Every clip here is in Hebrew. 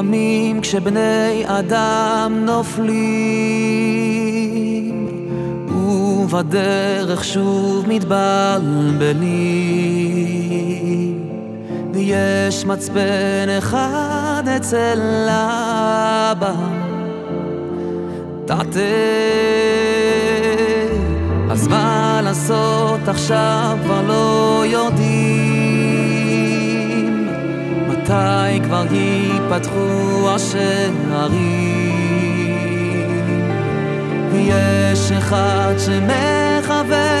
לפעמים כשבני אדם נופלים ובדרך שוב מתבלבלים. ויש מצפן אחד אצל אבא תעתה אז מה לעשות עכשיו כבר לא מתי כבר ייפתחו השערים. ויש אחד שמכוון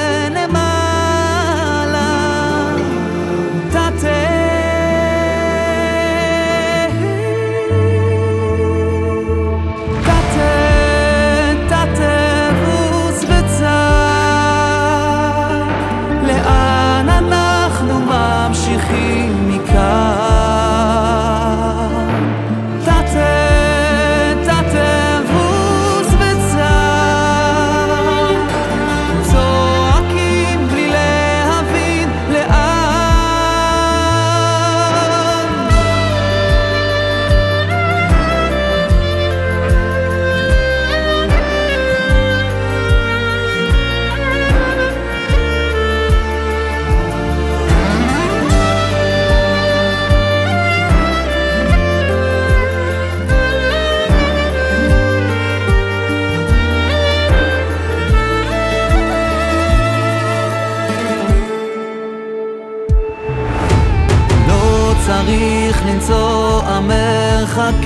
צריך לנסוע מרחקים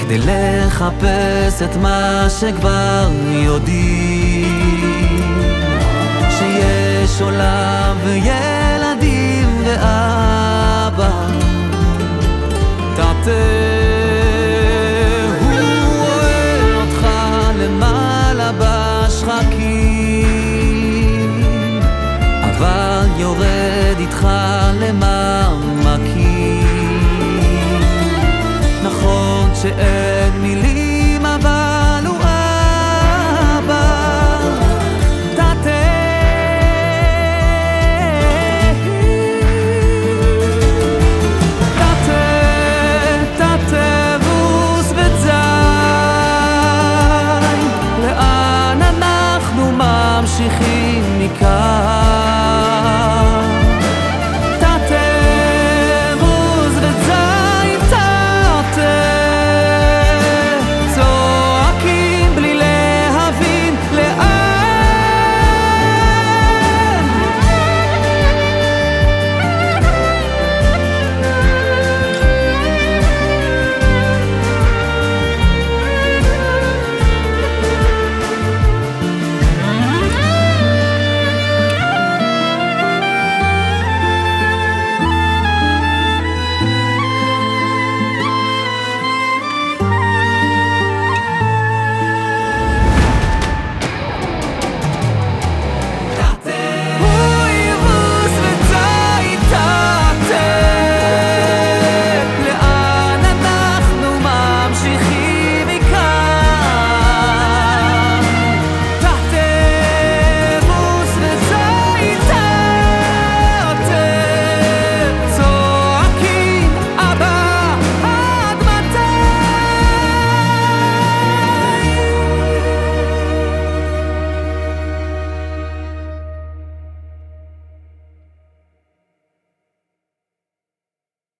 כדי לחפש את מה שכבר יודעים. שיש עולם וילדים ואבא תתה sitting